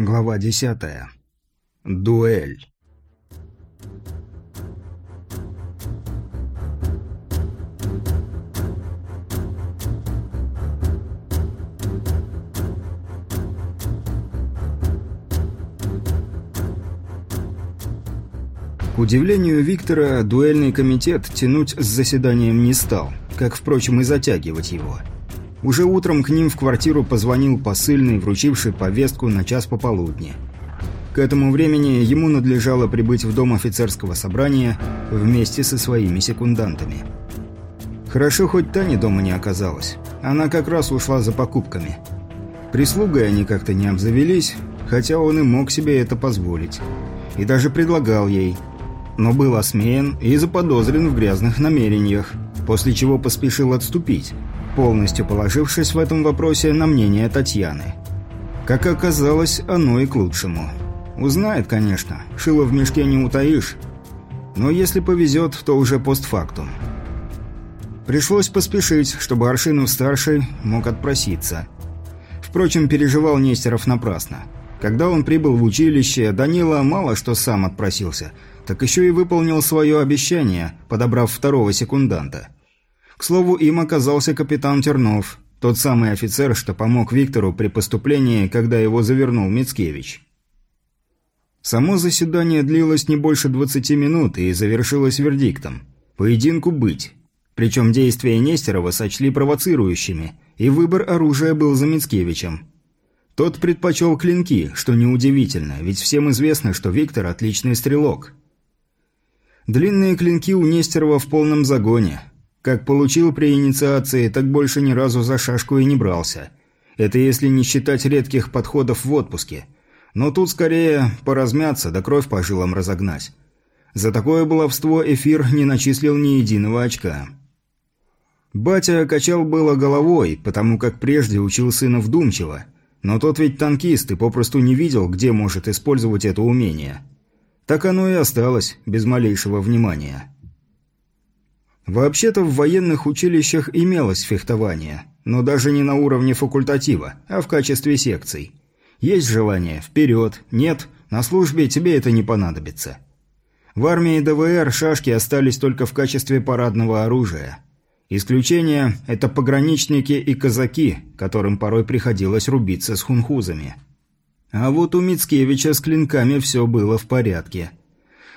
Глава десятая. Дуэль. К удивлению Виктора, дуэльный комитет тянуть с заседанием не стал, как, впрочем, и затягивать его – уже утром к ним в квартиру позвонил посыльный, вручивший повестку на час пополудни. К этому времени ему надлежало прибыть в дом офицерского собрания вместе со своими секундантами. Хорошо, хоть Тани дома не оказалась. Она как раз ушла за покупками. Прислугой они как-то не обзавелись, хотя он и мог себе это позволить. И даже предлагал ей. Но был осмеян и заподозрен в грязных намерениях, после чего поспешил отступить – полностью положившись в этом вопросе на мнение Татьяны. Как оказалось, оно и к лучшему. Узнает, конечно, шило в мешке не утаишь, но если повезет, то уже постфактум. Пришлось поспешить, чтобы Аршинов-старший мог отпроситься. Впрочем, переживал Нестеров напрасно. Когда он прибыл в училище, Данила мало что сам отпросился, так еще и выполнил свое обещание, подобрав второго секунданта – к слову, им оказался капитан Тернов, тот самый офицер, что помог Виктору при поступлении, когда его завернул Мицкевич. Само заседание длилось не больше 20 минут и завершилось вердиктом. Поединку быть. Причем действия Нестерова сочли провоцирующими, и выбор оружия был за Мицкевичем. Тот предпочел клинки, что неудивительно, ведь всем известно, что Виктор – отличный стрелок. Длинные клинки у Нестерова в полном загоне – как получил при инициации, так больше ни разу за шашку и не брался. Это если не считать редких подходов в отпуске. Но тут скорее поразмяться, да кровь по жилам разогнать. За такое баловство эфир не начислил ни единого очка. Батя качал было головой, потому как прежде учил сына вдумчиво. Но тот ведь танкист и попросту не видел, где может использовать это умение. Так оно и осталось, без малейшего внимания. Вообще-то в военных училищах имелось фехтование, но даже не на уровне факультатива, а в качестве секций. Есть желание – вперед, нет – на службе тебе это не понадобится. В армии ДВР шашки остались только в качестве парадного оружия. Исключение – это пограничники и казаки, которым порой приходилось рубиться с хунхузами. А вот у Мицкевича с клинками все было в порядке –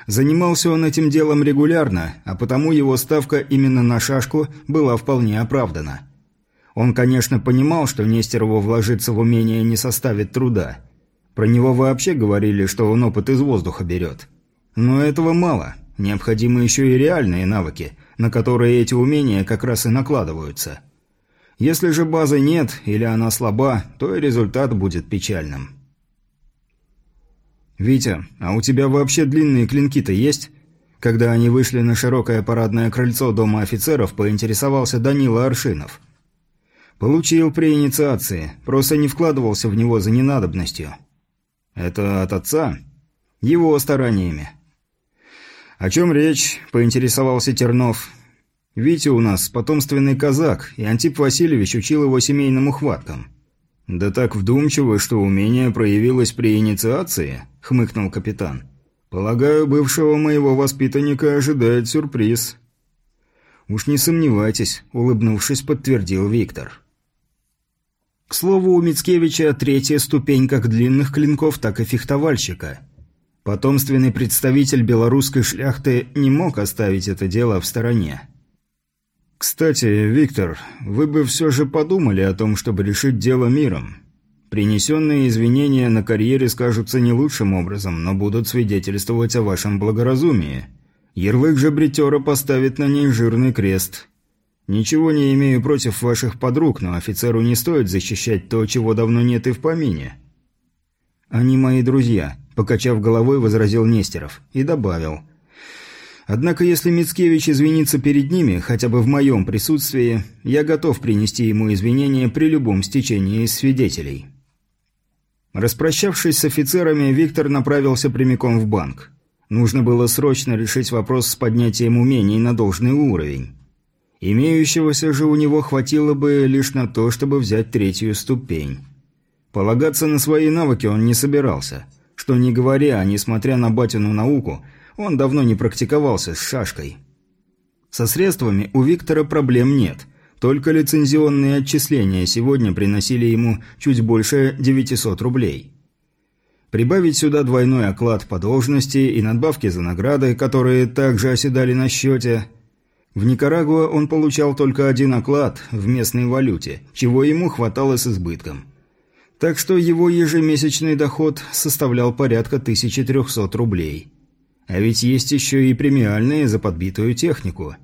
Занимался он этим делом регулярно, а потому его ставка именно на шашку была вполне оправдана. Он, конечно, понимал, что Нестерову вложиться в умение не составит труда. Про него вообще говорили, что он опыт из воздуха берет. Но этого мало. Необходимы еще и реальные навыки, на которые эти умения как раз и накладываются. Если же базы нет или она слаба, то и результат будет печальным. «Витя, а у тебя вообще длинные клинки-то есть?» Когда они вышли на широкое парадное крыльцо дома офицеров, поинтересовался Данила Аршинов. «Получил при инициации, просто не вкладывался в него за ненадобностью». «Это от отца?» «Его стараниями». «О чем речь?» – поинтересовался Тернов. «Витя у нас потомственный казак, и Антип Васильевич учил его семейным ухваткам». «Да так вдумчиво, что умение проявилось при инициации?» – хмыкнул капитан. «Полагаю, бывшего моего воспитанника ожидает сюрприз». «Уж не сомневайтесь», – улыбнувшись, подтвердил Виктор. К слову, у Мицкевича третья ступень как длинных клинков, так и фехтовальщика. Потомственный представитель белорусской шляхты не мог оставить это дело в стороне. «Кстати, Виктор, вы бы все же подумали о том, чтобы решить дело миром. Принесенные извинения на карьере скажутся не лучшим образом, но будут свидетельствовать о вашем благоразумии. Ярлык же бритера поставит на ней жирный крест. Ничего не имею против ваших подруг, но офицеру не стоит защищать то, чего давно нет и в помине». «Они мои друзья», – покачав головой, возразил Нестеров и добавил. «Однако если Мицкевич извинится перед ними, хотя бы в моем присутствии, я готов принести ему извинения при любом стечении свидетелей». Распрощавшись с офицерами, Виктор направился прямиком в банк. Нужно было срочно решить вопрос с поднятием умений на должный уровень. Имеющегося же у него хватило бы лишь на то, чтобы взять третью ступень. Полагаться на свои навыки он не собирался. Что не говоря, несмотря на батину науку, он давно не практиковался с шашкой. Со средствами у Виктора проблем нет. Только лицензионные отчисления сегодня приносили ему чуть больше 900 рублей. Прибавить сюда двойной оклад по должности и надбавки за награды, которые также оседали на счете. В Никарагуа он получал только один оклад в местной валюте, чего ему хватало с избытком. Так что его ежемесячный доход составлял порядка 1300 рублей. А ведь есть еще и премиальные за подбитую технику.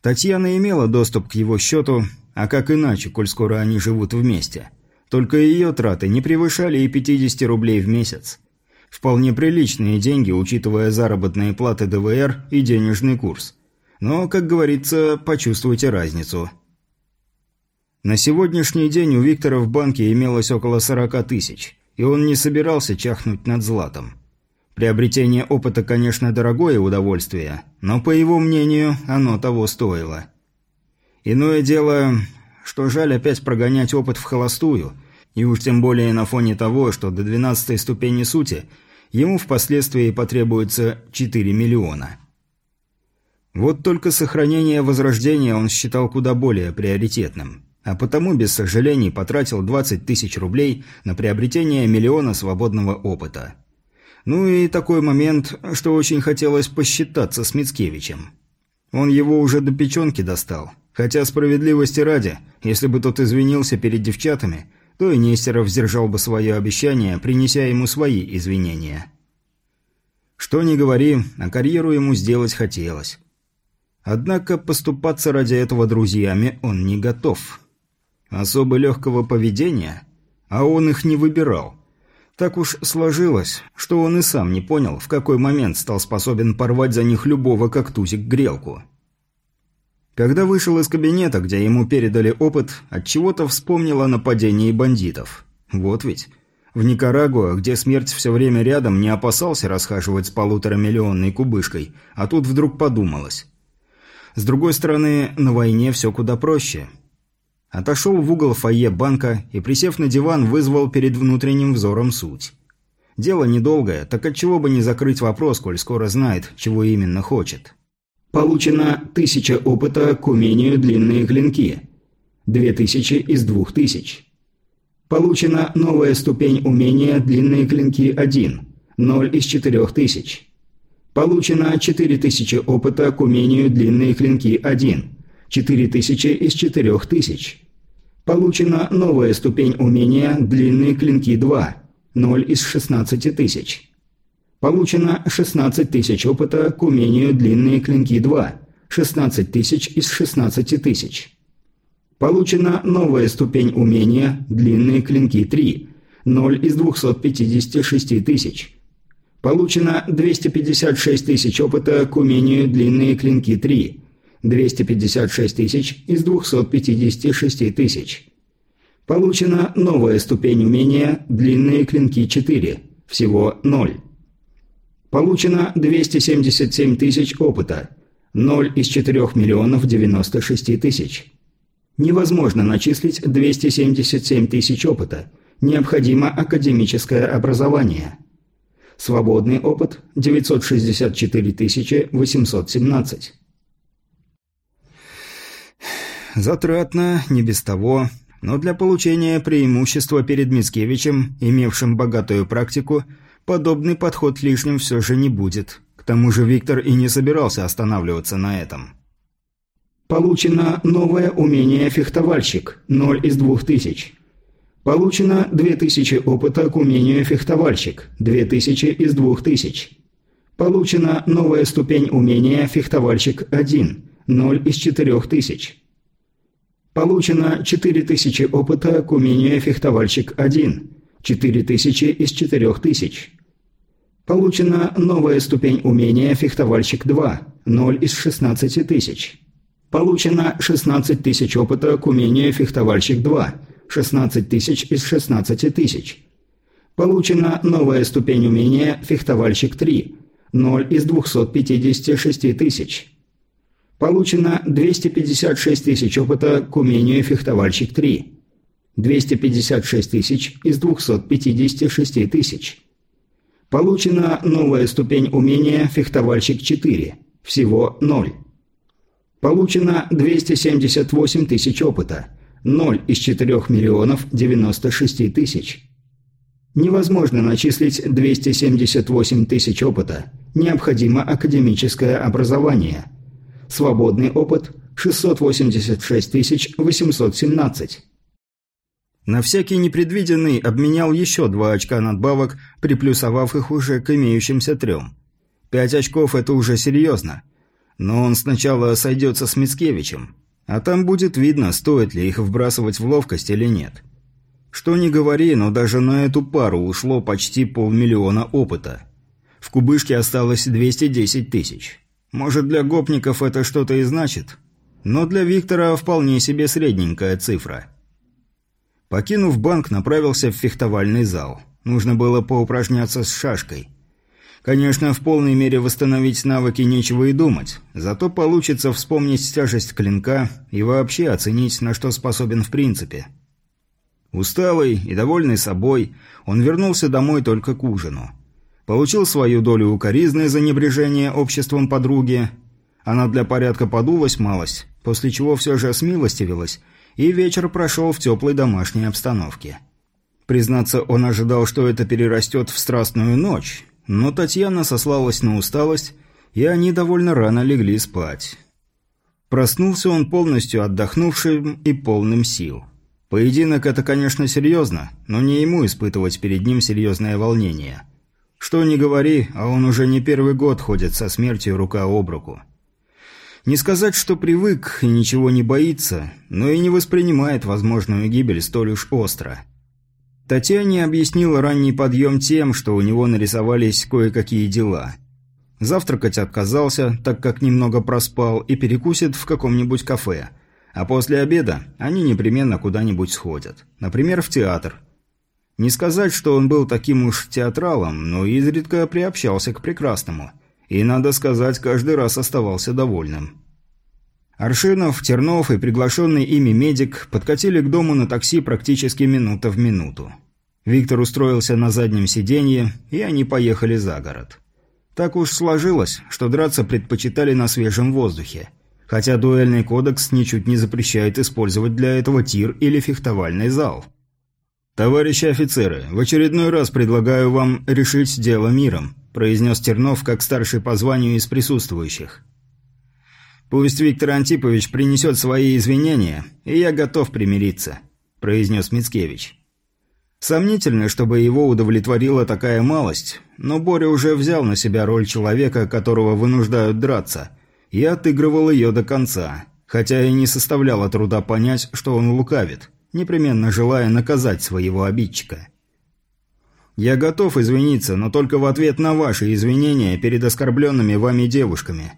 Татьяна имела доступ к его счету, а как иначе, коль скоро они живут вместе – только ее траты не превышали и 50 рублей в месяц. Вполне приличные деньги, учитывая заработные платы ДВР и денежный курс. Но, как говорится, почувствуйте разницу. На сегодняшний день у Виктора в банке имелось около 40 тысяч, и он не собирался чахнуть над златом. Приобретение опыта, конечно, дорогое удовольствие, но, по его мнению, оно того стоило. Иное дело, что жаль опять прогонять опыт в холостую, и уж тем более на фоне того, что до двенадцатой ступени сути ему впоследствии потребуется 4 миллиона. Вот только сохранение Возрождения он считал куда более приоритетным, а потому без сожалений потратил 20 тысяч рублей на приобретение миллиона свободного опыта. Ну и такой момент, что очень хотелось посчитаться с Мицкевичем. Он его уже до печенки достал, хотя справедливости ради, если бы тот извинился перед девчатами – то и Нестеров сдержал бы свое обещание, принеся ему свои извинения. Что ни говори, а карьеру ему сделать хотелось. Однако поступаться ради этого друзьями он не готов. Особо легкого поведения? А он их не выбирал. Так уж сложилось, что он и сам не понял, в какой момент стал способен порвать за них любого как тузик грелку. Когда вышел из кабинета, где ему передали опыт, от чего-то вспомнил о нападении бандитов. Вот ведь. В Никарагуа, где смерть все время рядом, не опасался расхаживать с полуторамиллионной кубышкой, а тут вдруг подумалось. С другой стороны, на войне все куда проще. Отошел в угол фойе банка и, присев на диван, вызвал перед внутренним взором суть. Дело недолгое, так отчего бы не закрыть вопрос, коль скоро знает, чего именно хочет. Получено 1000 опыта к умению длинные клинки. 2000 из 2000. Получена новая ступень умения длинные клинки 1. 0 из 4000. Получено 4000 опыта к умению длинные клинки 1. 4000 из 4000. Получена новая ступень умения длинные клинки 2. 0 из 16000. Получено 16 тысяч опыта к умению длинные клинки 2. 16 тысяч из 16 тысяч. Получена новая ступень умения длинные клинки 3. 0 из 256 тысяч. Получено 256 тысяч опыта к умению длинные клинки 3. 256 тысяч из 256 тысяч. Получена новая ступень умения длинные клинки 4. Всего 0. Получено 277 тысяч опыта. 0 из 4 миллионов 96 тысяч. Невозможно начислить 277 тысяч опыта. Необходимо академическое образование. Свободный опыт 964 817. Затратно, не без того, но для получения преимущества перед Мицкевичем, имевшим богатую практику, подобный подход лишним все же не будет. К тому же Виктор и не собирался останавливаться на этом. Получено новое умение «Фехтовальщик» 0 из 2000. Получено 2000 опыта к умению «Фехтовальщик» 2000 из 2000. Получена новая ступень умения «Фехтовальщик 1» 0 из 4000. Получено 4000 опыта к умению «Фехтовальщик 1» 4000 из 4000. Получена новая ступень умения «Фехтовальщик 2» 0 из 16 тысяч. Получено 16 тысяч опыта к умению «Фехтовальщик 2» 16 тысяч из 16 тысяч. Получена новая ступень умения «Фехтовальщик 3» 0 из 256 тысяч. Получено 256 тысяч опыта к умению «Фехтовальщик 3». 256 тысяч из 256 тысяч. Получена новая ступень умения «Фехтовальщик 4». Всего 0. Получено 278 тысяч опыта. 0 из 4 миллионов 96 тысяч. Невозможно начислить 278 тысяч опыта. Необходимо академическое образование. Свободный опыт 686 817. На всякий непредвиденный обменял еще два очка надбавок, приплюсовав их уже к имеющимся трем. Пять очков – это уже серьезно. Но он сначала сойдется с Мицкевичем, а там будет видно, стоит ли их вбрасывать в ловкость или нет. Что ни говори, но даже на эту пару ушло почти полмиллиона опыта. В кубышке осталось 210 тысяч. Может, для гопников это что-то и значит, но для Виктора вполне себе средненькая цифра – Покинув банк, направился в фехтовальный зал. Нужно было поупражняться с шашкой. Конечно, в полной мере восстановить навыки нечего и думать, зато получится вспомнить тяжесть клинка и вообще оценить, на что способен в принципе. Усталый и довольный собой, он вернулся домой только к ужину. Получил свою долю укоризны за небрежение обществом подруги. Она для порядка подулась малость, после чего все же смилостивилась и вечер прошел в теплой домашней обстановке. Признаться, он ожидал, что это перерастет в страстную ночь, но Татьяна сослалась на усталость, и они довольно рано легли спать. Проснулся он полностью отдохнувшим и полным сил. Поединок – это, конечно, серьезно, но не ему испытывать перед ним серьезное волнение. Что ни говори, а он уже не первый год ходит со смертью рука об руку. Не сказать, что привык и ничего не боится, но и не воспринимает возможную гибель столь уж остро. Татьяне объяснила ранний подъем тем, что у него нарисовались кое-какие дела. Завтракать отказался, так как немного проспал, и перекусит в каком-нибудь кафе. А после обеда они непременно куда-нибудь сходят. Например, в театр. Не сказать, что он был таким уж театралом, но изредка приобщался к прекрасному – и, надо сказать, каждый раз оставался довольным. Аршинов, Тернов и приглашенный ими медик подкатили к дому на такси практически минута в минуту. Виктор устроился на заднем сиденье, и они поехали за город. Так уж сложилось, что драться предпочитали на свежем воздухе, хотя дуэльный кодекс ничуть не запрещает использовать для этого тир или фехтовальный зал. «Товарищи офицеры, в очередной раз предлагаю вам решить дело миром», произнес Тернов как старший по званию из присутствующих. «Пусть Виктор Антипович принесет свои извинения, и я готов примириться», – произнес Мицкевич. Сомнительно, чтобы его удовлетворила такая малость, но Боря уже взял на себя роль человека, которого вынуждают драться, и отыгрывал ее до конца, хотя и не составляло труда понять, что он лукавит, непременно желая наказать своего обидчика. Я готов извиниться, но только в ответ на ваши извинения перед оскорбленными вами девушками.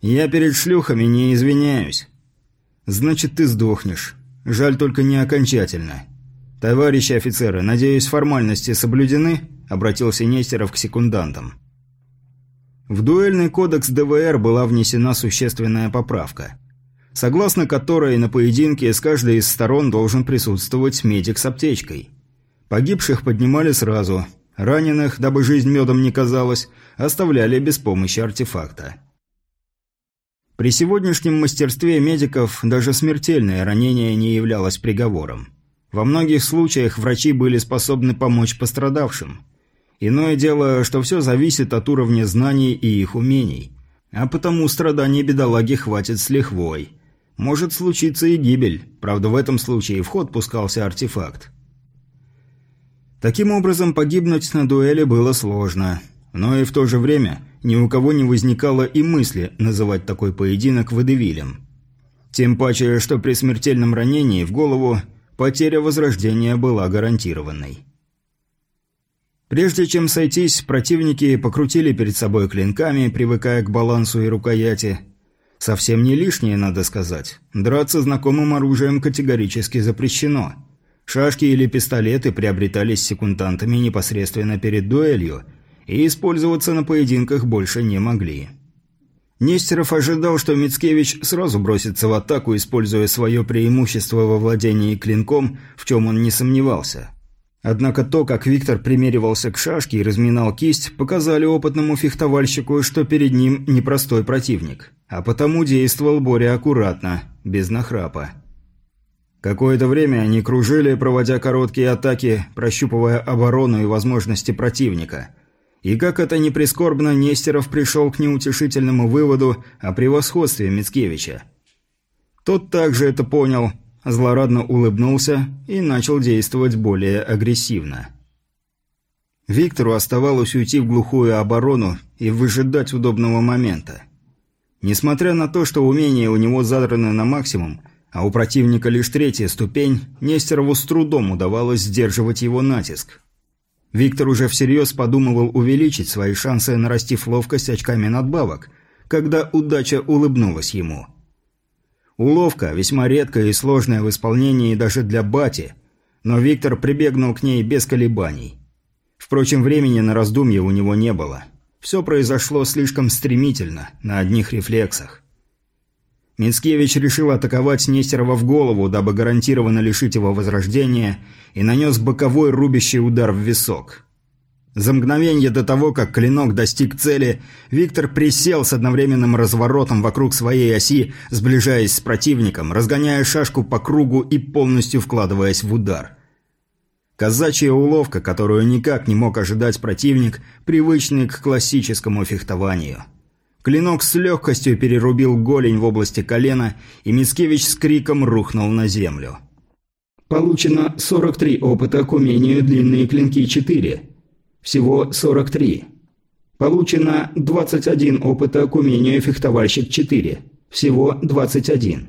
Я перед шлюхами не извиняюсь. Значит, ты сдохнешь. Жаль только не окончательно. Товарищи офицеры, надеюсь, формальности соблюдены?» – обратился Нестеров к секундантам. В дуэльный кодекс ДВР была внесена существенная поправка, согласно которой на поединке с каждой из сторон должен присутствовать медик с аптечкой – Погибших поднимали сразу, раненых, дабы жизнь медом не казалась, оставляли без помощи артефакта. При сегодняшнем мастерстве медиков даже смертельное ранение не являлось приговором. Во многих случаях врачи были способны помочь пострадавшим. Иное дело, что все зависит от уровня знаний и их умений. А потому страданий бедолаги хватит с лихвой. Может случиться и гибель, правда в этом случае в ход пускался артефакт. Таким образом, погибнуть на дуэли было сложно. Но и в то же время ни у кого не возникало и мысли называть такой поединок водевилем. Тем паче, что при смертельном ранении в голову потеря возрождения была гарантированной. Прежде чем сойтись, противники покрутили перед собой клинками, привыкая к балансу и рукояти. Совсем не лишнее, надо сказать. Драться знакомым оружием категорически запрещено – Шашки или пистолеты приобретались секундантами непосредственно перед дуэлью и использоваться на поединках больше не могли. Нестеров ожидал, что Мицкевич сразу бросится в атаку, используя свое преимущество во владении клинком, в чем он не сомневался. Однако то, как Виктор примеривался к шашке и разминал кисть, показали опытному фехтовальщику, что перед ним непростой противник. А потому действовал Боря аккуратно, без нахрапа. Какое-то время они кружили, проводя короткие атаки, прощупывая оборону и возможности противника – и как это ни прискорбно, Нестеров пришел к неутешительному выводу о превосходстве Мицкевича. Тот также это понял, злорадно улыбнулся и начал действовать более агрессивно. Виктору оставалось уйти в глухую оборону и выжидать удобного момента. Несмотря на то, что умения у него задраны на максимум, а у противника лишь третья ступень, Нестерову с трудом удавалось сдерживать его натиск. Виктор уже всерьез подумывал увеличить свои шансы, нарастив ловкость очками надбавок, когда удача улыбнулась ему. Уловка весьма редкая и сложная в исполнении даже для бати, но Виктор прибегнул к ней без колебаний. Впрочем, времени на раздумье у него не было. Все произошло слишком стремительно, на одних рефлексах. Мицкевич решил атаковать Нестерова в голову, дабы гарантированно лишить его возрождения, и нанес боковой рубящий удар в висок. За мгновение до того, как клинок достиг цели, Виктор присел с одновременным разворотом вокруг своей оси, сближаясь с противником, разгоняя шашку по кругу и полностью вкладываясь в удар. Казачья уловка, которую никак не мог ожидать противник, привычный к классическому фехтованию – Клинок с легкостью перерубил голень в области колена, и Мицкевич с криком рухнул на землю. Получено 43 опыта к умению длинные клинки 4. Всего 43. Получено 21 опыта к умению фехтовальщик 4. Всего 21.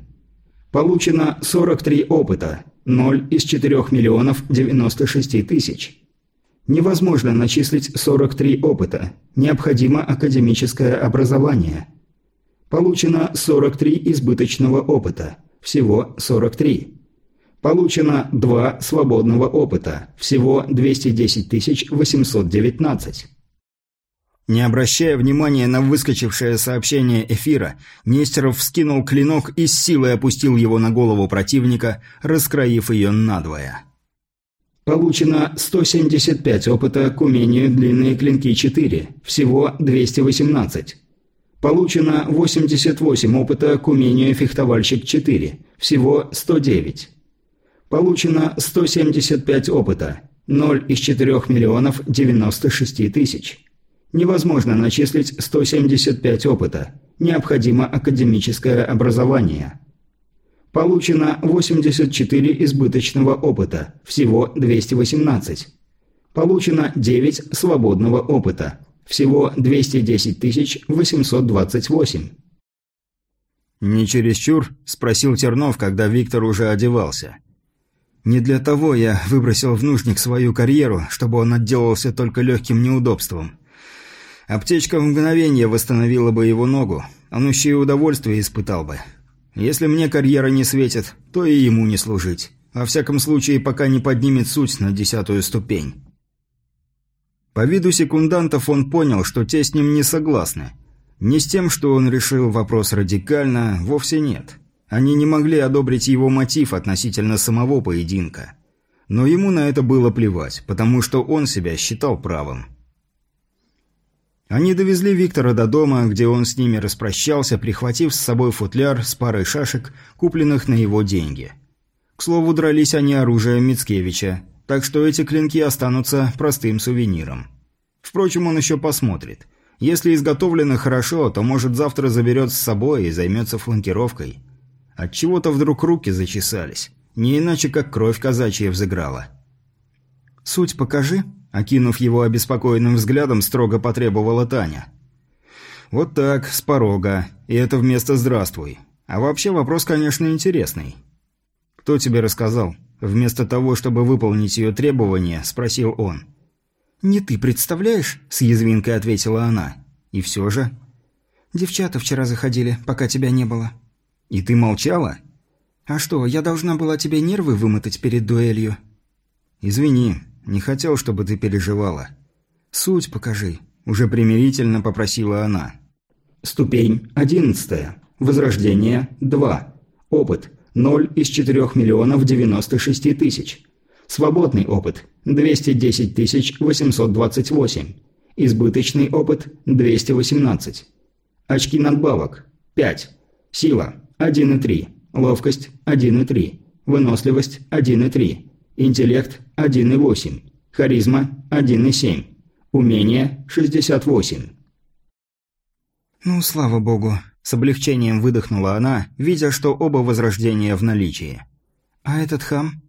Получено 43 опыта. 0 из 4 миллионов 96 тысяч. Невозможно начислить 43 опыта. Необходимо академическое образование. Получено 43 избыточного опыта. Всего 43. Получено 2 свободного опыта. Всего 210 819. Не обращая внимания на выскочившее сообщение эфира, Нестеров вскинул клинок и с силой опустил его на голову противника, раскроив ее надвое. Получено 175 опыта к умению длинные клинки 4, всего 218. Получено 88 опыта к умению фехтовальщик 4, всего 109. Получено 175 опыта, 0 из 4 миллионов 96 тысяч. Невозможно начислить 175 опыта, необходимо академическое образование. Получено 84 избыточного опыта, всего 218. Получено 9 свободного опыта, всего 210 828. «Не чересчур?» – спросил Тернов, когда Виктор уже одевался. «Не для того я выбросил в нужник свою карьеру, чтобы он отделался только легким неудобством. Аптечка в мгновение восстановила бы его ногу, он еще и удовольствие испытал бы. Если мне карьера не светит, то и ему не служить. Во всяком случае, пока не поднимет суть на десятую ступень. По виду секундантов он понял, что те с ним не согласны. Не с тем, что он решил вопрос радикально, вовсе нет. Они не могли одобрить его мотив относительно самого поединка. Но ему на это было плевать, потому что он себя считал правым. Они довезли Виктора до дома, где он с ними распрощался, прихватив с собой футляр с парой шашек, купленных на его деньги. К слову, дрались они оружием Мицкевича, так что эти клинки останутся простым сувениром. Впрочем, он еще посмотрит. Если изготовлено хорошо, то, может, завтра заберет с собой и займется фланкировкой. Отчего-то вдруг руки зачесались. Не иначе, как кровь казачья взыграла. «Суть покажи», Окинув его обеспокоенным взглядом, строго потребовала Таня. «Вот так, с порога. И это вместо «здравствуй». А вообще вопрос, конечно, интересный». «Кто тебе рассказал?» Вместо того, чтобы выполнить ее требования, спросил он. «Не ты представляешь?» – с язвинкой ответила она. «И все же?» «Девчата вчера заходили, пока тебя не было». «И ты молчала?» «А что, я должна была тебе нервы вымотать перед дуэлью?» «Извини, не хотел, чтобы ты переживала. Суть покажи, уже примирительно попросила она. Ступень 11. Возрождение 2. Опыт 0 из 4 миллионов 96 тысяч. Свободный опыт 210 828. Избыточный опыт 218. Очки надбавок 5. Сила 1,3. Ловкость 1,3. Выносливость 1,3. Интеллект 1,8. Харизма 1,7. Умение 68. «Ну, слава богу!» – с облегчением выдохнула она, видя, что оба возрождения в наличии. «А этот хам?»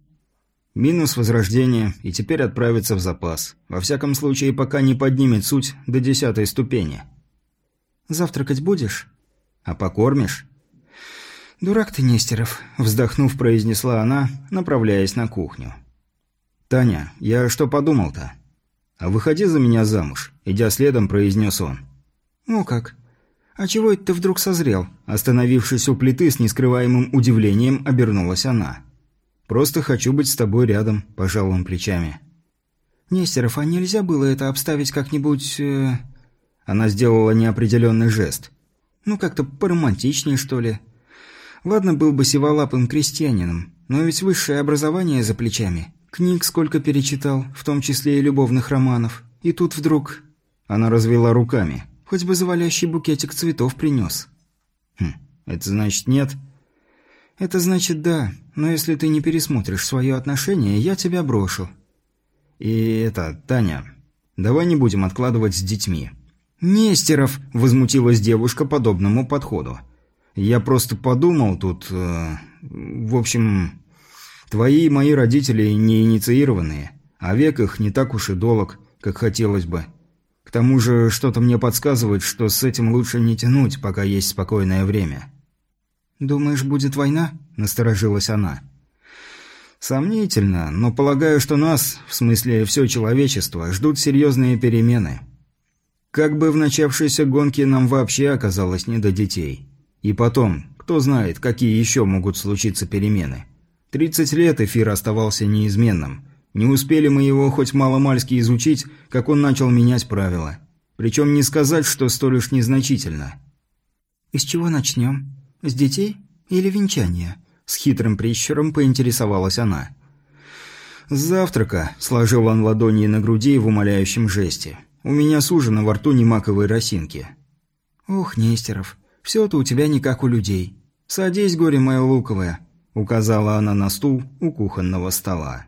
Минус возрождения, и теперь отправится в запас. Во всяком случае, пока не поднимет суть до десятой ступени. «Завтракать будешь?» «А покормишь?» «Дурак ты, Нестеров», – вздохнув, произнесла она, направляясь на кухню. «Таня, я что подумал-то?» «А выходи за меня замуж», – идя следом, произнес он. «Ну как? А чего это ты вдруг созрел?» Остановившись у плиты с нескрываемым удивлением, обернулась она. «Просто хочу быть с тобой рядом», – пожал он плечами. «Нестеров, а нельзя было это обставить как-нибудь...» э... Она сделала неопределенный жест. «Ну, как-то поромантичнее, что ли?» Ладно, был бы сиволапым крестьянином, но ведь высшее образование за плечами. Книг сколько перечитал, в том числе и любовных романов. И тут вдруг... Она развела руками. Хоть бы завалящий букетик цветов принес. Хм, это значит нет? Это значит да, но если ты не пересмотришь свое отношение, я тебя брошу. И это, Таня, давай не будем откладывать с детьми. «Нестеров!» – возмутилась девушка подобному подходу. Я просто подумал тут... Э, в общем, твои и мои родители не инициированные, а век их не так уж и долг, как хотелось бы. К тому же что-то мне подсказывает, что с этим лучше не тянуть, пока есть спокойное время». «Думаешь, будет война?» – насторожилась она. «Сомнительно, но полагаю, что нас, в смысле все человечество, ждут серьезные перемены. Как бы в начавшейся гонке нам вообще оказалось не до детей». И потом, кто знает, какие еще могут случиться перемены. 30 лет эфир оставался неизменным. Не успели мы его хоть мало-мальски изучить, как он начал менять правила. Причем не сказать, что столь уж незначительно. «Из чего начнем? С детей или венчания?» С хитрым прищуром поинтересовалась она. «С завтрака», – сложил он ладони на груди в умоляющем жесте. «У меня сужено во рту не маковой росинки». «Ох, Нестеров, все-то у тебя не как у людей. Садись, горе мое луковое», — указала она на стул у кухонного стола.